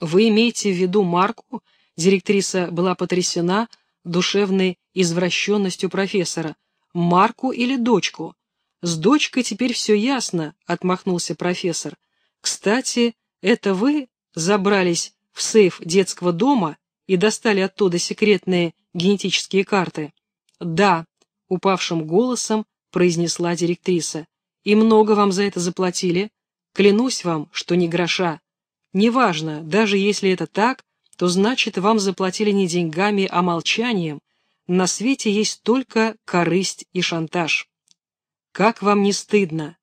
Вы имеете в виду Марку? Директриса была потрясена душевной извращенностью профессора. Марку или дочку? С дочкой теперь все ясно, отмахнулся профессор. Кстати, это вы забрались в сейф детского дома и достали оттуда секретные генетические карты? Да, упавшим голосом произнесла директриса. И много вам за это заплатили? Клянусь вам, что не гроша. Неважно, даже если это так, то значит вам заплатили не деньгами, а молчанием. На свете есть только корысть и шантаж. Как вам не стыдно?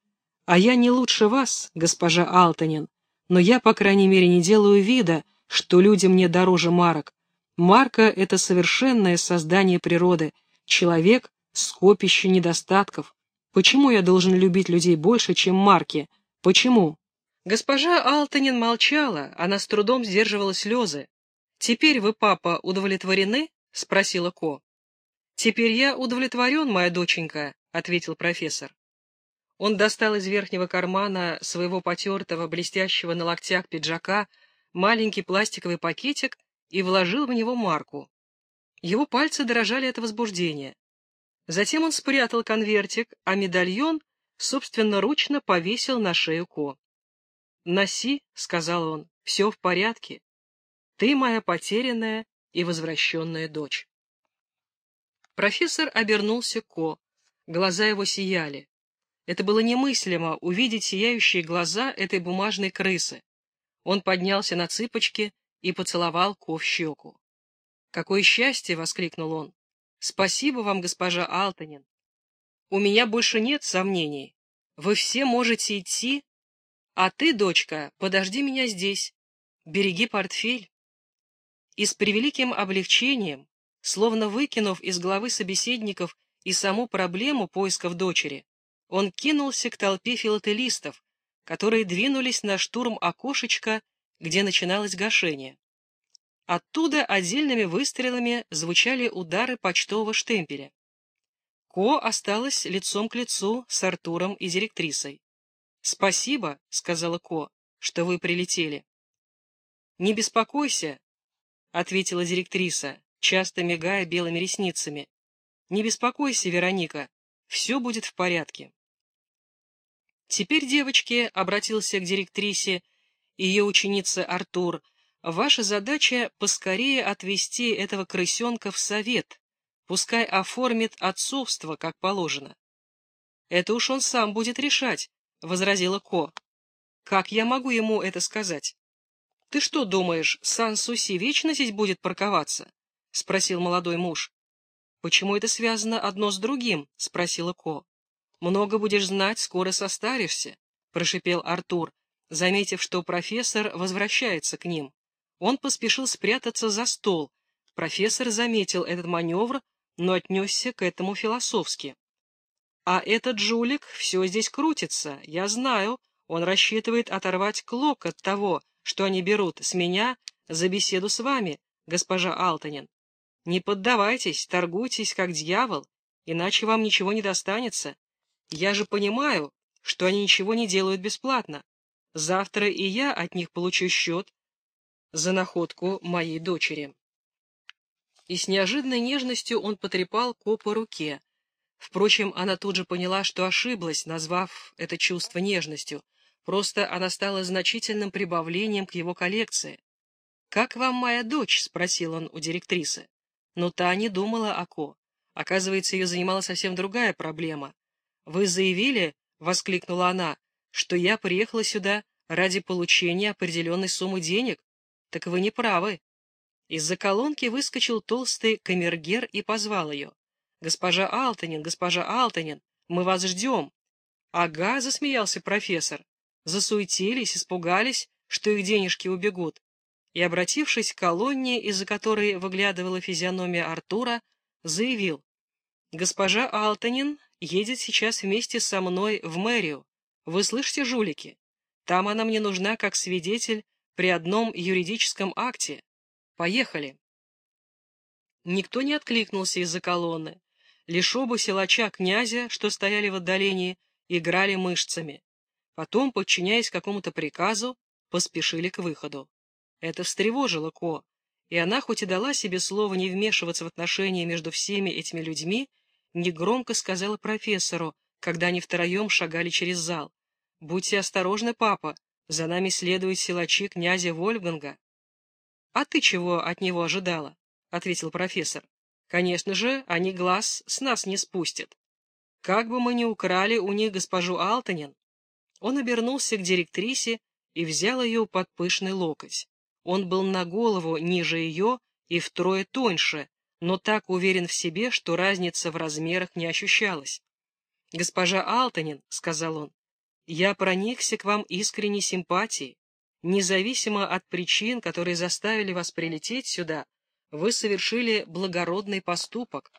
А я не лучше вас, госпожа Алтанин, но я, по крайней мере, не делаю вида, что люди мне дороже марок. Марка — это совершенное создание природы, человек — скопище недостатков. Почему я должен любить людей больше, чем марки? Почему? Госпожа Алтанин молчала, она с трудом сдерживала слезы. «Теперь вы, папа, удовлетворены?» — спросила Ко. «Теперь я удовлетворен, моя доченька», — ответил профессор. Он достал из верхнего кармана своего потертого, блестящего на локтях пиджака маленький пластиковый пакетик и вложил в него марку. Его пальцы дрожали от возбуждения. Затем он спрятал конвертик, а медальон собственноручно повесил на шею Ко. «Носи», — сказал он, — «все в порядке. Ты моя потерянная и возвращенная дочь». Профессор обернулся Ко. Глаза его сияли. Это было немыслимо увидеть сияющие глаза этой бумажной крысы. Он поднялся на цыпочки и поцеловал Ко в щеку. «Какое счастье!» — воскликнул он. «Спасибо вам, госпожа Алтанин. У меня больше нет сомнений. Вы все можете идти, а ты, дочка, подожди меня здесь. Береги портфель». И с превеликим облегчением, словно выкинув из головы собеседников и саму проблему поисков дочери, он кинулся к толпе филателистов, которые двинулись на штурм окошечка, где начиналось гашение. Оттуда отдельными выстрелами звучали удары почтового штемпеля. Ко осталась лицом к лицу с Артуром и директрисой. «Спасибо», — сказала Ко, — «что вы прилетели». «Не беспокойся», — ответила директриса, часто мигая белыми ресницами. «Не беспокойся, Вероника, все будет в порядке». «Теперь, девочки», — обратился к директрисе ее ученица Артур, Ваша задача поскорее отвести этого крысенка в совет, пускай оформит отцовство, как положено. Это уж он сам будет решать, — возразила Ко. Как я могу ему это сказать? Ты что думаешь, Сан-Суси вечно здесь будет парковаться? — спросил молодой муж. Почему это связано одно с другим? — спросила Ко. Много будешь знать, скоро состаришься, — прошипел Артур, заметив, что профессор возвращается к ним. Он поспешил спрятаться за стол. Профессор заметил этот маневр, но отнесся к этому философски. «А этот жулик все здесь крутится, я знаю. Он рассчитывает оторвать клок от того, что они берут с меня за беседу с вами, госпожа Алтанин. Не поддавайтесь, торгуйтесь, как дьявол, иначе вам ничего не достанется. Я же понимаю, что они ничего не делают бесплатно. Завтра и я от них получу счет, за находку моей дочери. И с неожиданной нежностью он потрепал Ко руке. Впрочем, она тут же поняла, что ошиблась, назвав это чувство нежностью. Просто она стала значительным прибавлением к его коллекции. «Как вам моя дочь?» — спросил он у директрисы. Но та не думала о Ко. Оказывается, ее занимала совсем другая проблема. «Вы заявили, — воскликнула она, — что я приехала сюда ради получения определенной суммы денег, так вы не правы. Из-за колонки выскочил толстый камергер и позвал ее. «Госпожа Алтанин, госпожа Алтанин, мы вас ждем!» «Ага», — засмеялся профессор. Засуетились, испугались, что их денежки убегут. И, обратившись к колонне, из-за которой выглядывала физиономия Артура, заявил. «Госпожа Алтанин едет сейчас вместе со мной в мэрию. Вы слышите, жулики? Там она мне нужна как свидетель при одном юридическом акте. Поехали. Никто не откликнулся из-за колонны. Лишь оба силача князя, что стояли в отдалении, играли мышцами. Потом, подчиняясь какому-то приказу, поспешили к выходу. Это встревожило Ко, и она, хоть и дала себе слово не вмешиваться в отношения между всеми этими людьми, негромко сказала профессору, когда они втроем шагали через зал. «Будьте осторожны, папа, за нами следуют силачи князя Вольфганга». «А ты чего от него ожидала?» — ответил профессор. «Конечно же, они глаз с нас не спустят. Как бы мы ни украли у них госпожу Алтанин». Он обернулся к директрисе и взял ее под пышный локоть. Он был на голову ниже ее и втрое тоньше, но так уверен в себе, что разница в размерах не ощущалась. «Госпожа Алтанин», — сказал он, — «я проникся к вам искренней симпатией. Независимо от причин, которые заставили вас прилететь сюда, вы совершили благородный поступок,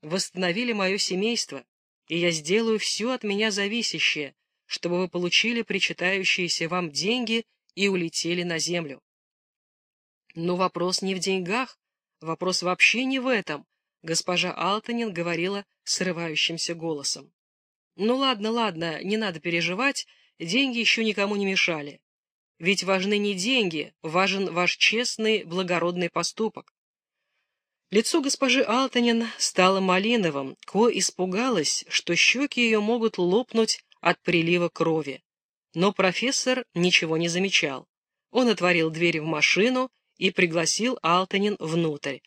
восстановили мое семейство, и я сделаю все от меня зависящее, чтобы вы получили причитающиеся вам деньги и улетели на землю. Но вопрос не в деньгах, вопрос вообще не в этом, госпожа Алтанин говорила срывающимся голосом. Ну ладно, ладно, не надо переживать, деньги еще никому не мешали. Ведь важны не деньги, важен ваш честный, благородный поступок. Лицо госпожи Алтанин стало малиновым, Ко испугалась, что щеки ее могут лопнуть от прилива крови. Но профессор ничего не замечал. Он отворил дверь в машину и пригласил Алтанин внутрь.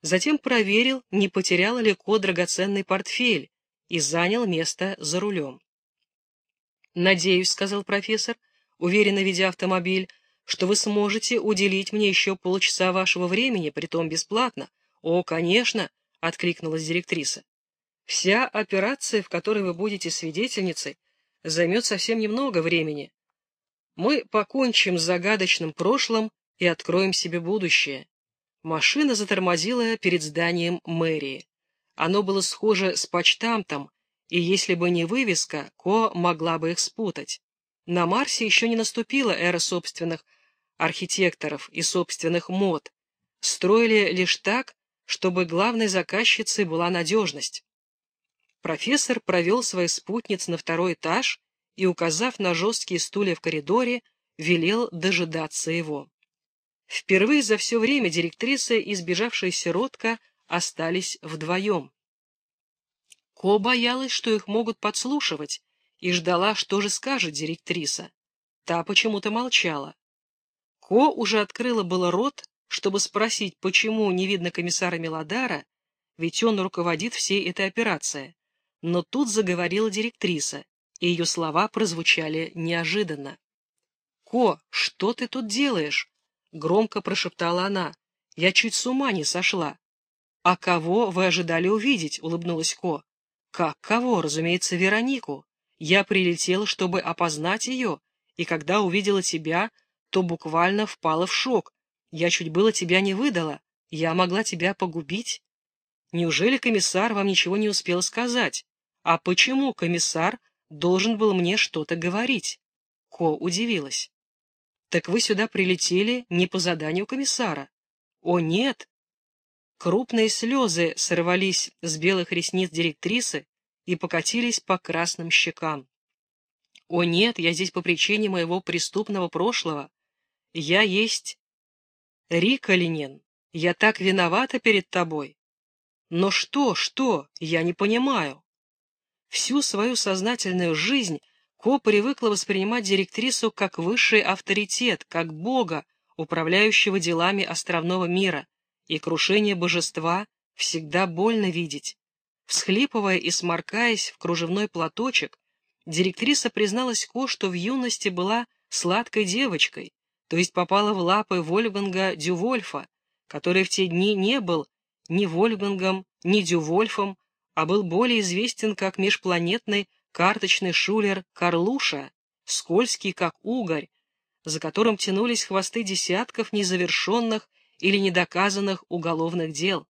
Затем проверил, не потеряла ли Ко драгоценный портфель, и занял место за рулем. «Надеюсь», — сказал профессор, уверенно ведя автомобиль, «что вы сможете уделить мне еще полчаса вашего времени, притом бесплатно». «О, конечно», — откликнулась директриса. «Вся операция, в которой вы будете свидетельницей, займет совсем немного времени. Мы покончим с загадочным прошлым и откроем себе будущее. Машина затормозила перед зданием мэрии. Оно было схоже с почтамтом, и если бы не вывеска, Ко могла бы их спутать. На Марсе еще не наступила эра собственных архитекторов и собственных мод. Строили лишь так, чтобы главной заказчицей была надежность. Профессор провел своих спутниц на второй этаж и, указав на жесткие стулья в коридоре, велел дожидаться его. Впервые за все время директриса и сбежавшаяся Ротка остались вдвоем. Ко боялась, что их могут подслушивать, и ждала, что же скажет директриса. Та почему-то молчала. Ко уже открыла было рот, чтобы спросить, почему не видно комиссара Мелодара, ведь он руководит всей этой операцией. Но тут заговорила директриса, и ее слова прозвучали неожиданно. «Ко, что ты тут делаешь?» — громко прошептала она. «Я чуть с ума не сошла». «А кого вы ожидали увидеть?» — улыбнулась Ко. «Как кого? Разумеется, Веронику. Я прилетела, чтобы опознать ее, и когда увидела тебя, то буквально впала в шок. Я чуть было тебя не выдала. Я могла тебя погубить. Неужели комиссар вам ничего не успел сказать? А почему комиссар должен был мне что-то говорить?» Ко удивилась. Так вы сюда прилетели не по заданию комиссара. О, нет! Крупные слезы сорвались с белых ресниц директрисы и покатились по красным щекам. О, нет, я здесь по причине моего преступного прошлого. Я есть Рика Ленин. Я так виновата перед тобой. Но что, что, я не понимаю. Всю свою сознательную жизнь Ко привыкла воспринимать директрису как высший авторитет, как бога, управляющего делами островного мира, и крушение божества всегда больно видеть. Всхлипывая и сморкаясь в кружевной платочек, директриса призналась Ко, что в юности была сладкой девочкой, то есть попала в лапы Вольфганга Дювольфа, который в те дни не был ни Вольфгангом, ни Дювольфом, а был более известен как межпланетный карточный шулер Карлуша, скользкий как угорь, за которым тянулись хвосты десятков незавершенных или недоказанных уголовных дел.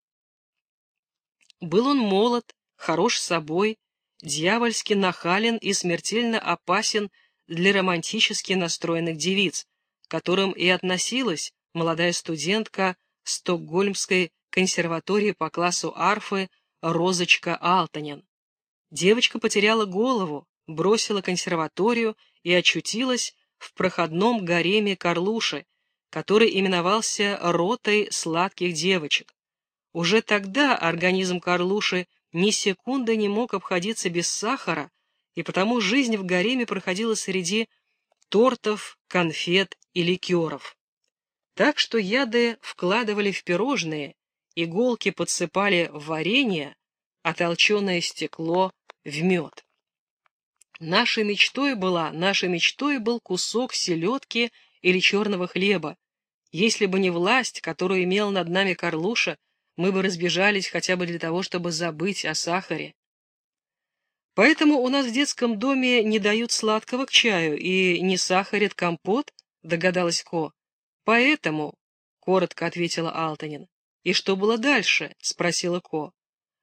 Был он молод, хорош собой, дьявольски нахален и смертельно опасен для романтически настроенных девиц, которым и относилась молодая студентка Стокгольмской консерватории по классу арфы Розочка Алтанин. Девочка потеряла голову, бросила консерваторию и очутилась в проходном гареме Карлуши, который именовался «ротой сладких девочек». Уже тогда организм Карлуши ни секунды не мог обходиться без сахара, и потому жизнь в гареме проходила среди тортов, конфет и ликеров. Так что яды вкладывали в пирожные, иголки подсыпали в варенье, а толченое стекло — в мед. Нашей мечтой была, нашей мечтой был кусок селедки или черного хлеба. Если бы не власть, которую имел над нами Карлуша, мы бы разбежались хотя бы для того, чтобы забыть о сахаре. Поэтому у нас в детском доме не дают сладкого к чаю и не сахарят компот, догадалась Ко. Поэтому, — коротко ответила Алтанин. И что было дальше? — спросила Ко.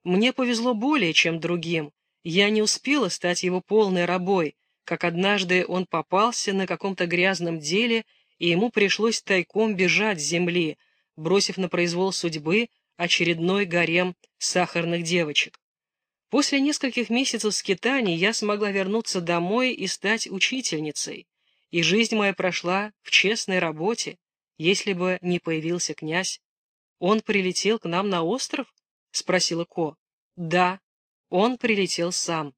Мне повезло более, чем другим. Я не успела стать его полной рабой, как однажды он попался на каком-то грязном деле, и ему пришлось тайком бежать с земли, бросив на произвол судьбы очередной гарем сахарных девочек. После нескольких месяцев скитаний я смогла вернуться домой и стать учительницей, и жизнь моя прошла в честной работе, если бы не появился князь. Он прилетел к нам на остров? — спросила Ко. — Да, он прилетел сам.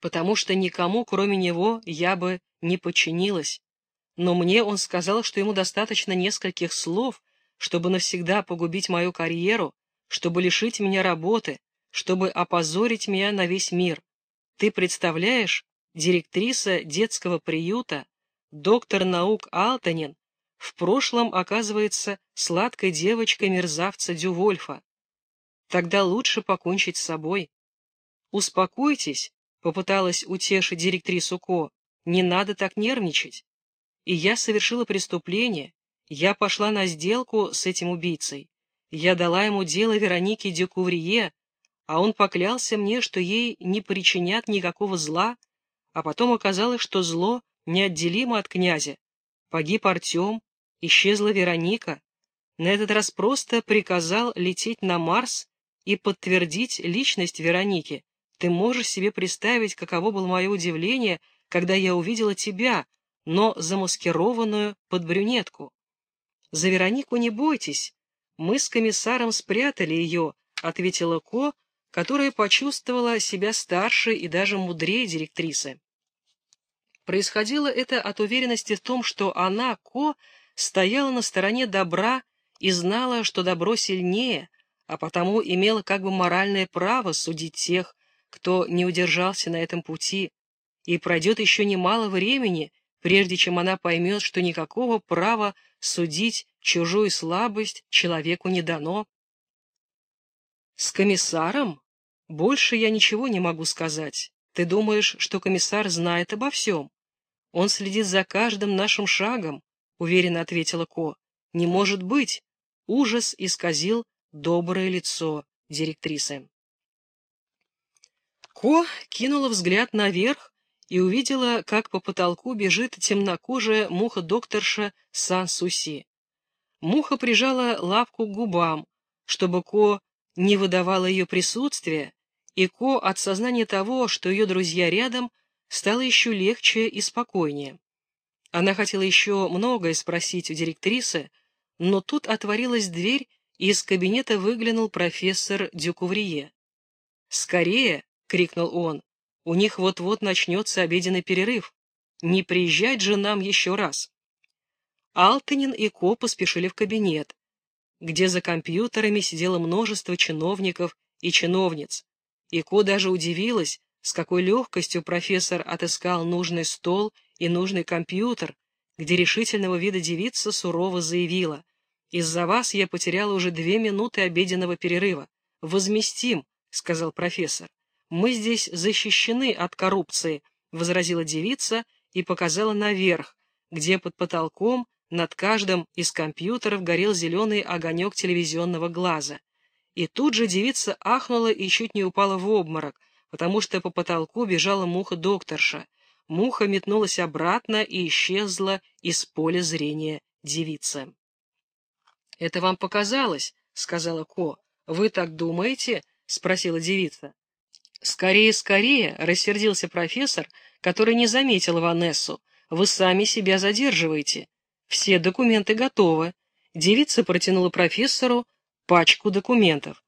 Потому что никому, кроме него, я бы не подчинилась. Но мне он сказал, что ему достаточно нескольких слов, чтобы навсегда погубить мою карьеру, чтобы лишить меня работы, чтобы опозорить меня на весь мир. Ты представляешь, директриса детского приюта, доктор наук Алтанин, в прошлом оказывается сладкой девочкой мерзавца Дювольфа. Тогда лучше покончить с собой. Успокойтесь, попыталась утешить директрису Ко, не надо так нервничать. И я совершила преступление, я пошла на сделку с этим убийцей. Я дала ему дело Вероники Дюкуврие, а он поклялся мне, что ей не причинят никакого зла, а потом оказалось, что зло неотделимо от князя. Погиб Артем, исчезла Вероника. На этот раз просто приказал лететь на Марс и подтвердить личность Вероники. Ты можешь себе представить, каково было мое удивление, когда я увидела тебя, но замаскированную под брюнетку. За Веронику не бойтесь, мы с комиссаром спрятали ее, ответила Ко, которая почувствовала себя старше и даже мудрее директрисы. Происходило это от уверенности в том, что она, Ко, стояла на стороне добра и знала, что добро сильнее, а потому имела как бы моральное право судить тех, кто не удержался на этом пути, и пройдет еще немало времени, прежде чем она поймет, что никакого права судить чужую слабость человеку не дано. С комиссаром? Больше я ничего не могу сказать. Ты думаешь, что комиссар знает обо всем? Он следит за каждым нашим шагом, уверенно ответила Ко. Не может быть. Ужас исказил доброе лицо директрисы. Ко кинула взгляд наверх и увидела, как по потолку бежит темнокожая муха-докторша Сан-Суси. Муха прижала лапку к губам, чтобы Ко не выдавала ее присутствие, и Ко от сознания того, что ее друзья рядом, стало еще легче и спокойнее. Она хотела еще многое спросить у директрисы, но тут отворилась дверь, из кабинета выглянул профессор Дюкуврие. «Скорее!» — крикнул он. «У них вот-вот начнется обеденный перерыв. Не приезжать же нам еще раз!» Алтанин и Ко поспешили в кабинет, где за компьютерами сидело множество чиновников и чиновниц. И Ко даже удивилась, с какой легкостью профессор отыскал нужный стол и нужный компьютер, где решительного вида девица сурово заявила — из-за вас я потеряла уже две минуты обеденного перерыва. Возместим, — сказал профессор. Мы здесь защищены от коррупции, — возразила девица и показала наверх, где под потолком над каждым из компьютеров горел зеленый огонек телевизионного глаза. И тут же девица ахнула и чуть не упала в обморок, потому что по потолку бежала муха-докторша. Муха метнулась обратно и исчезла из поля зрения девицы. — Это вам показалось, — сказала Ко. — Вы так думаете? — спросила девица. — Скорее, скорее, — рассердился профессор, который не заметил Ванессу. — Вы сами себя задерживаете. Все документы готовы. Девица протянула профессору пачку документов.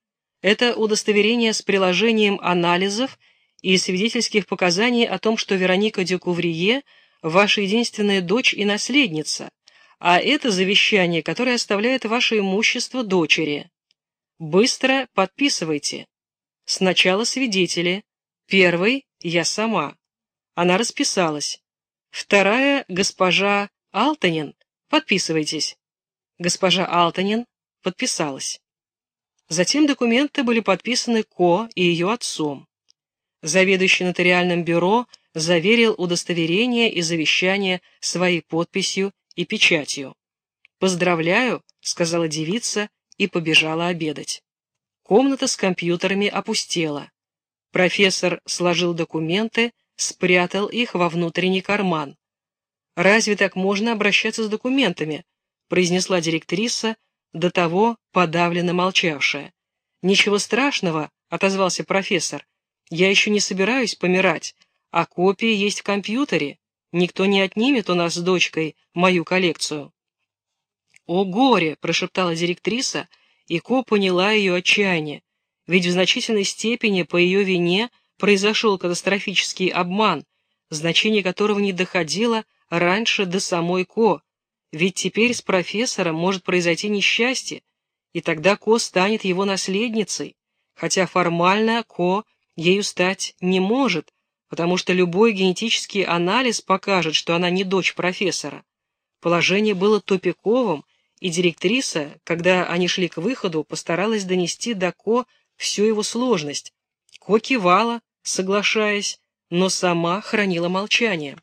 Это удостоверение с приложением анализов и свидетельских показаний о том, что Вероника Дюкуврие – ваша единственная дочь и наследница, а это завещание, которое оставляет ваше имущество дочери. Быстро подписывайте. Сначала свидетели. Первый – я сама. Она расписалась. Вторая – госпожа Алтанин. Подписывайтесь. Госпожа Алтанин подписалась. Затем документы были подписаны Ко и ее отцом. Заведующий нотариальным бюро заверил удостоверение и завещание своей подписью и печатью. «Поздравляю», — сказала девица и побежала обедать. Комната с компьютерами опустела. Профессор сложил документы, спрятал их во внутренний карман. «Разве так можно обращаться с документами?» — произнесла директриса, до того подавленно молчавшая. «Ничего страшного», — отозвался профессор. «Я еще не собираюсь помирать, а копии есть в компьютере. Никто не отнимет у нас с дочкой мою коллекцию». «О горе!» — прошептала директриса, и Ко поняла ее отчаяние, ведь в значительной степени по ее вине произошел катастрофический обман, значение которого не доходило раньше до самой Ко, ведь теперь с профессором может произойти несчастье, и тогда Ко станет его наследницей, хотя формально Ко ею стать не может, потому что любой генетический анализ покажет, что она не дочь профессора. Положение было тупиковым, и директриса, когда они шли к выходу, постаралась донести до Ко всю его сложность. Ко кивала, соглашаясь, но сама хранила молчание.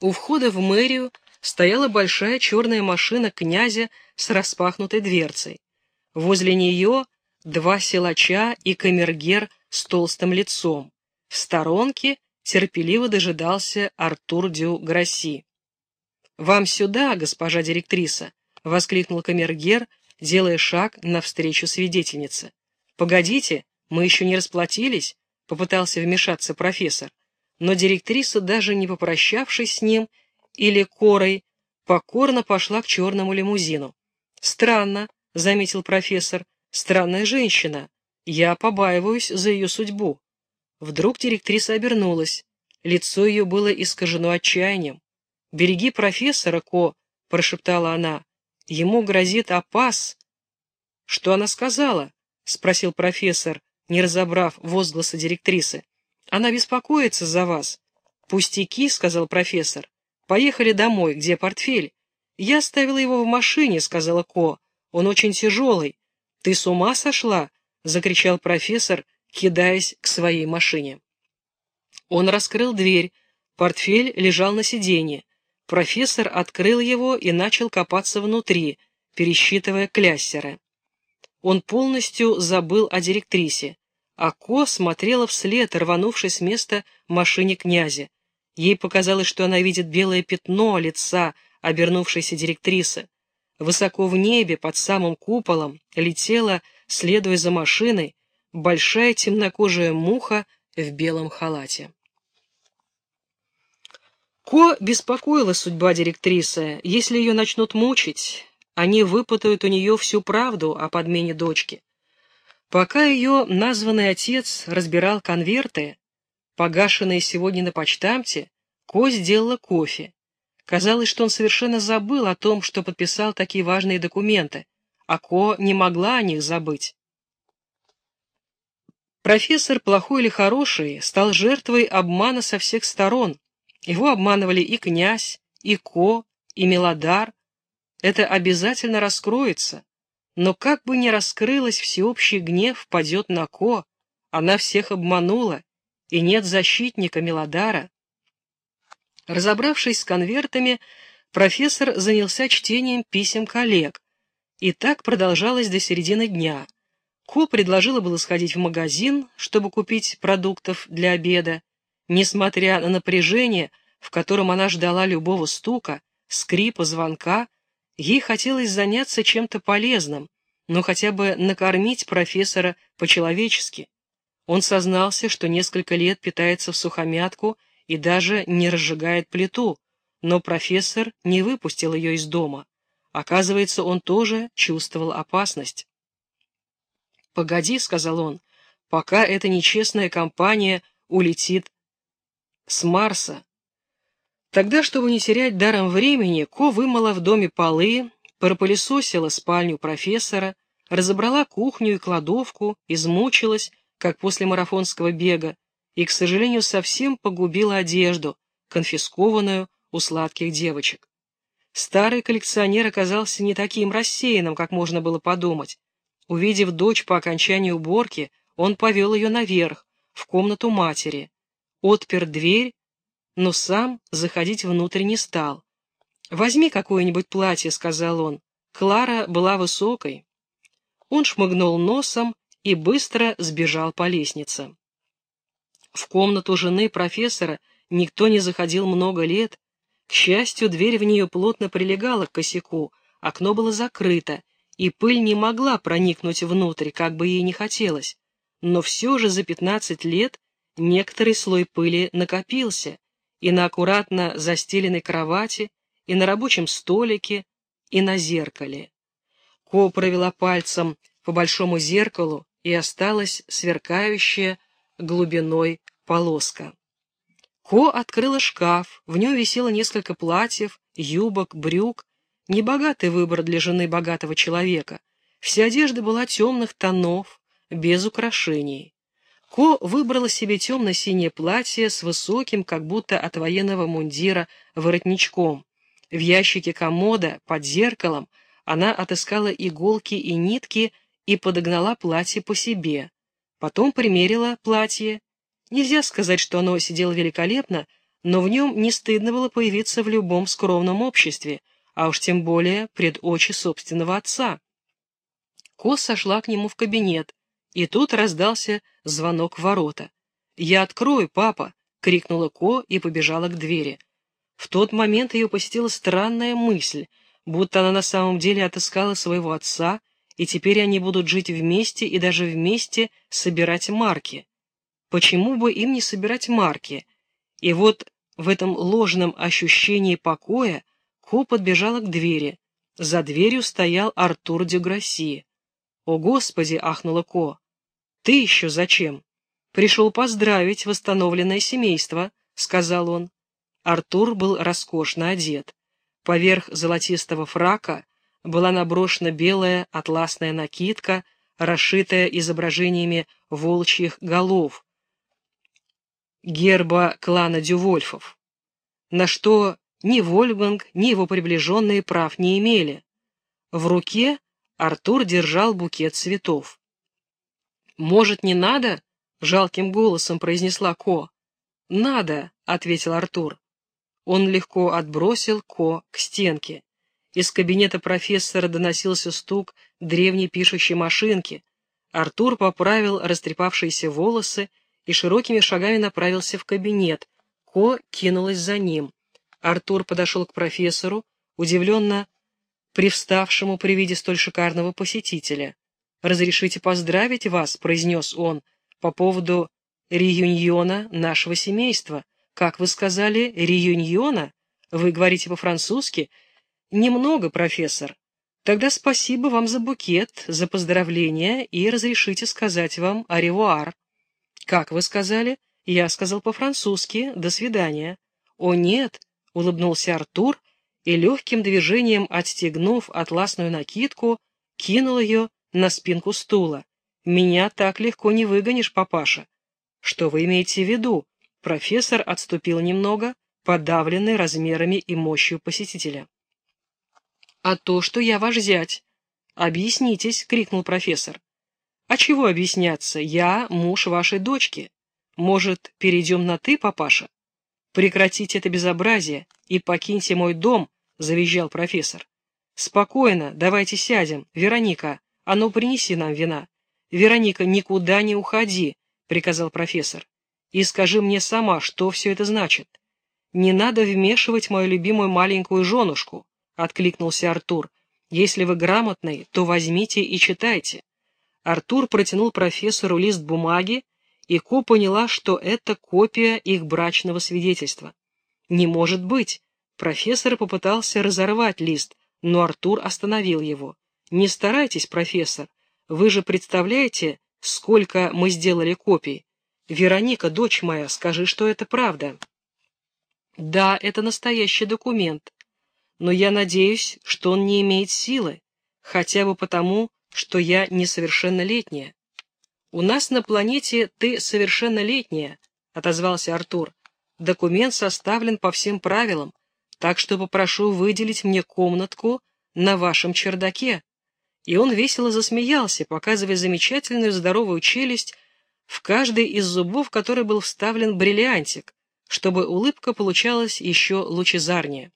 У входа в мэрию стояла большая черная машина князя с распахнутой дверцей. Возле нее два силача и камергер с толстым лицом. В сторонке терпеливо дожидался Артур Дю Грасси. «Вам сюда, госпожа директриса!» — воскликнул камергер, делая шаг навстречу свидетельнице. «Погодите, мы еще не расплатились», — попытался вмешаться профессор. Но директриса, даже не попрощавшись с ним или корой, покорно пошла к черному лимузину. «Странно», — заметил профессор, — «странная женщина. Я побаиваюсь за ее судьбу». Вдруг директриса обернулась. Лицо ее было искажено отчаянием. «Береги профессора, Ко», — прошептала она. «Ему грозит опас». «Что она сказала?» — спросил профессор, не разобрав возгласа директрисы. «Она беспокоится за вас». «Пустяки», — сказал профессор. «Поехали домой. Где портфель?» «Я оставила его в машине», — сказала Ко. «Он очень тяжелый». «Ты с ума сошла?» — закричал профессор, кидаясь к своей машине. Он раскрыл дверь. Портфель лежал на сиденье. Профессор открыл его и начал копаться внутри, пересчитывая кляссеры. Он полностью забыл о директрисе, а Ко смотрела вслед, рванувшись с места машине князя. Ей показалось, что она видит белое пятно лица обернувшейся директрисы. Высоко в небе, под самым куполом, летела, следуя за машиной, большая темнокожая муха в белом халате. Ко беспокоила судьба директрисы. Если ее начнут мучить, они выпытают у нее всю правду о подмене дочки. Пока ее названный отец разбирал конверты, погашенные сегодня на почтамте, Ко сделала кофе. Казалось, что он совершенно забыл о том, что подписал такие важные документы, а Ко не могла о них забыть. Профессор, плохой или хороший, стал жертвой обмана со всех сторон. Его обманывали и князь, и Ко, и Мелодар. Это обязательно раскроется. Но как бы ни раскрылось, всеобщий гнев падет на Ко. Она всех обманула, и нет защитника Мелодара. Разобравшись с конвертами, профессор занялся чтением писем коллег. И так продолжалось до середины дня. Ко предложила было сходить в магазин, чтобы купить продуктов для обеда. Несмотря на напряжение, в котором она ждала любого стука, скрипа, звонка, ей хотелось заняться чем-то полезным, но хотя бы накормить профессора по-человечески. Он сознался, что несколько лет питается в сухомятку и даже не разжигает плиту, но профессор не выпустил ее из дома. Оказывается, он тоже чувствовал опасность. «Погоди», — сказал он, — «пока эта нечестная компания улетит с Марса». Тогда, чтобы не терять даром времени, Ко вымыла в доме полы, пропылесосила спальню профессора, разобрала кухню и кладовку, измучилась, как после марафонского бега, и, к сожалению, совсем погубила одежду, конфискованную у сладких девочек. Старый коллекционер оказался не таким рассеянным, как можно было подумать. Увидев дочь по окончании уборки, он повел ее наверх, в комнату матери, отпер дверь, но сам заходить внутрь не стал. «Возьми какое-нибудь платье», — сказал он. Клара была высокой. Он шмыгнул носом и быстро сбежал по лестнице. В комнату жены профессора никто не заходил много лет. К счастью, дверь в нее плотно прилегала к косяку, окно было закрыто, и пыль не могла проникнуть внутрь, как бы ей не хотелось. Но все же за пятнадцать лет некоторый слой пыли накопился, и на аккуратно застеленной кровати, и на рабочем столике, и на зеркале. Ко провела пальцем по большому зеркалу, и осталась сверкающая глубиной полоска. Ко открыла шкаф, в нем висело несколько платьев, юбок, брюк, небогатый выбор для жены богатого человека. Вся одежда была темных тонов, без украшений. Ко выбрала себе темно-синее платье с высоким, как будто от военного мундира, воротничком. В ящике комода под зеркалом она отыскала иголки и нитки и подогнала платье по себе. Потом примерила платье. Нельзя сказать, что оно сидело великолепно, но в нем не стыдно было появиться в любом скромном обществе, а уж тем более пред очи собственного отца. Кос сошла к нему в кабинет, и тут раздался звонок ворота. «Я открою, папа!» — крикнула Ко и побежала к двери. В тот момент ее посетила странная мысль, будто она на самом деле отыскала своего отца и теперь они будут жить вместе и даже вместе собирать марки. Почему бы им не собирать марки? И вот в этом ложном ощущении покоя Ко подбежала к двери. За дверью стоял Артур Дюграсси. «О, Господи!» — ахнула Ко. «Ты еще зачем?» «Пришел поздравить восстановленное семейство», — сказал он. Артур был роскошно одет. Поверх золотистого фрака была наброшена белая атласная накидка, расшитая изображениями волчьих голов, герба клана Дювольфов, на что ни Вольфганг, ни его приближенные прав не имели. В руке Артур держал букет цветов. «Может, не надо?» — жалким голосом произнесла Ко. «Надо», — ответил Артур. Он легко отбросил Ко к стенке. Из кабинета профессора доносился стук древней пишущей машинки. Артур поправил растрепавшиеся волосы и широкими шагами направился в кабинет. Ко кинулась за ним. Артур подошел к профессору, удивленно привставшему при виде столь шикарного посетителя. «Разрешите поздравить вас», — произнес он, — «по поводу реюньона нашего семейства. Как вы сказали, реюньона? Вы говорите по-французски?» Немного, профессор. Тогда спасибо вам за букет, за поздравления и разрешите сказать вам «аревуар». Как вы сказали? Я сказал по-французски «до свидания». О нет, улыбнулся Артур и легким движением отстегнув атласную накидку, кинул ее на спинку стула. Меня так легко не выгонишь, папаша. Что вы имеете в виду? Профессор отступил немного, подавленный размерами и мощью посетителя а то, что я ваш зять. Объяснитесь, крикнул профессор. А чего объясняться? Я муж вашей дочки. Может, перейдем на «ты», папаша? Прекратите это безобразие и покиньте мой дом, завизжал профессор. Спокойно, давайте сядем. Вероника, а ну принеси нам вина. Вероника, никуда не уходи, приказал профессор. И скажи мне сама, что все это значит. Не надо вмешивать мою любимую маленькую женушку откликнулся Артур. «Если вы грамотный, то возьмите и читайте». Артур протянул профессору лист бумаги, и Ко поняла, что это копия их брачного свидетельства. «Не может быть! Профессор попытался разорвать лист, но Артур остановил его. «Не старайтесь, профессор. Вы же представляете, сколько мы сделали копий? Вероника, дочь моя, скажи, что это правда». «Да, это настоящий документ. Но я надеюсь, что он не имеет силы, хотя бы потому, что я несовершеннолетняя». «У нас на планете ты совершеннолетняя», — отозвался Артур. «Документ составлен по всем правилам, так что попрошу выделить мне комнатку на вашем чердаке». И он весело засмеялся, показывая замечательную здоровую челюсть, в каждый из зубов который был вставлен бриллиантик, чтобы улыбка получалась еще лучезарнее.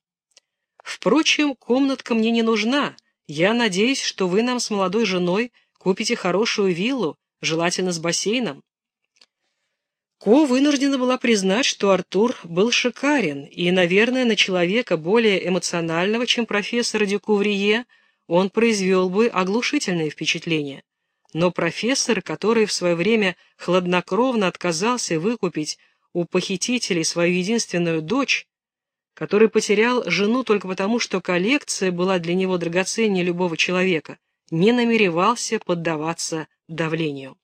«Впрочем, комнатка мне не нужна. Я надеюсь, что вы нам с молодой женой купите хорошую виллу, желательно с бассейном. Ко вынуждена была признать, что Артур был шикарен, и, наверное, на человека более эмоционального, чем профессор Дюкуврие, он произвел бы оглушительное впечатление. Но профессор, который в свое время хладнокровно отказался выкупить у похитителей свою единственную дочь, который потерял жену только потому, что коллекция была для него драгоценнее любого человека, не намеревался поддаваться давлению.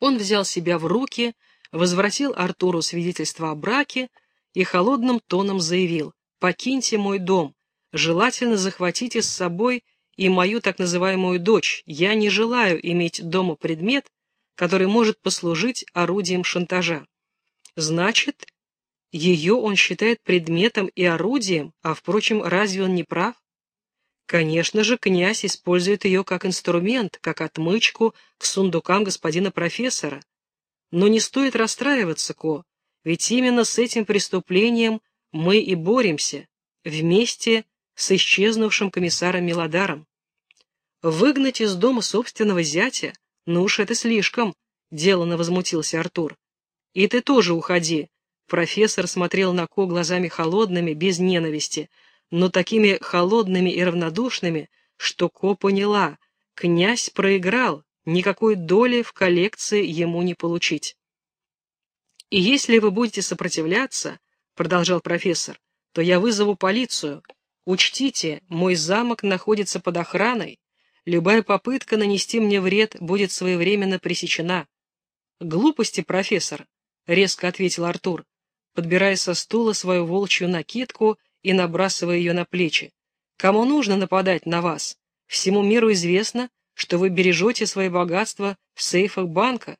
Он взял себя в руки, возвратил Артуру свидетельство о браке и холодным тоном заявил «Покиньте мой дом, желательно захватите с собой и мою так называемую дочь. Я не желаю иметь дома предмет, который может послужить орудием шантажа». Значит, ее он считает предметом и орудием, а, впрочем, разве он не прав? Конечно же, князь использует ее как инструмент, как отмычку к сундукам господина профессора. Но не стоит расстраиваться, Ко, ведь именно с этим преступлением мы и боремся, вместе с исчезнувшим комиссаром Милодаром. Выгнать из дома собственного зятя? Ну уж это слишком, — деланно возмутился Артур. И ты тоже уходи. Профессор смотрел на Ко глазами холодными, без ненависти, — но такими холодными и равнодушными, что Ко поняла, князь проиграл, никакой доли в коллекции ему не получить. «И если вы будете сопротивляться, — продолжал профессор, — то я вызову полицию. Учтите, мой замок находится под охраной. Любая попытка нанести мне вред будет своевременно пресечена». «Глупости, профессор», — резко ответил Артур, подбирая со стула свою волчью накидку и набрасывая ее на плечи. «Кому нужно нападать на вас? Всему миру известно, что вы бережете свои богатства в сейфах банка.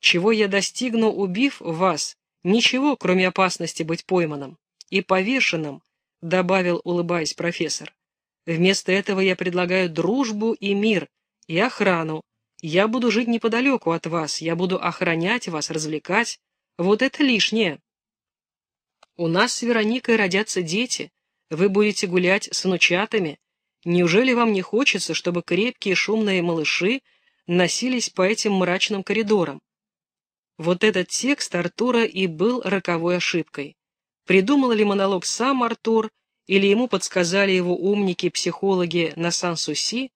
Чего я достигну, убив вас? Ничего, кроме опасности быть пойманным и повешенным», — добавил, улыбаясь профессор. «Вместо этого я предлагаю дружбу и мир, и охрану. Я буду жить неподалеку от вас, я буду охранять вас, развлекать. Вот это лишнее». У нас с Вероникой родятся дети, вы будете гулять с внучатами. Неужели вам не хочется, чтобы крепкие шумные малыши носились по этим мрачным коридорам? Вот этот текст Артура и был роковой ошибкой. Придумал ли монолог сам Артур, или ему подсказали его умники-психологи на Сан-Суси,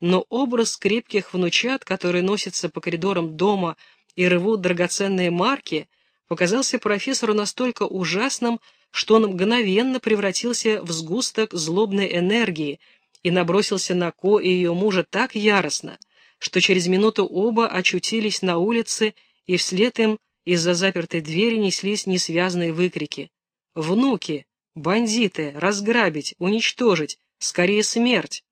но образ крепких внучат, которые носятся по коридорам дома и рвут драгоценные марки, показался профессору настолько ужасным, что он мгновенно превратился в сгусток злобной энергии и набросился на Ко и ее мужа так яростно, что через минуту оба очутились на улице, и вслед им из-за запертой двери неслись несвязные выкрики. «Внуки! Бандиты! Разграбить! Уничтожить! Скорее смерть!»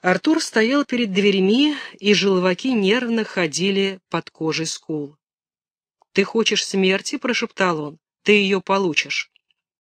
Артур стоял перед дверьми, и желваки нервно ходили под кожей скул. «Ты хочешь смерти?» — прошептал он. «Ты ее получишь».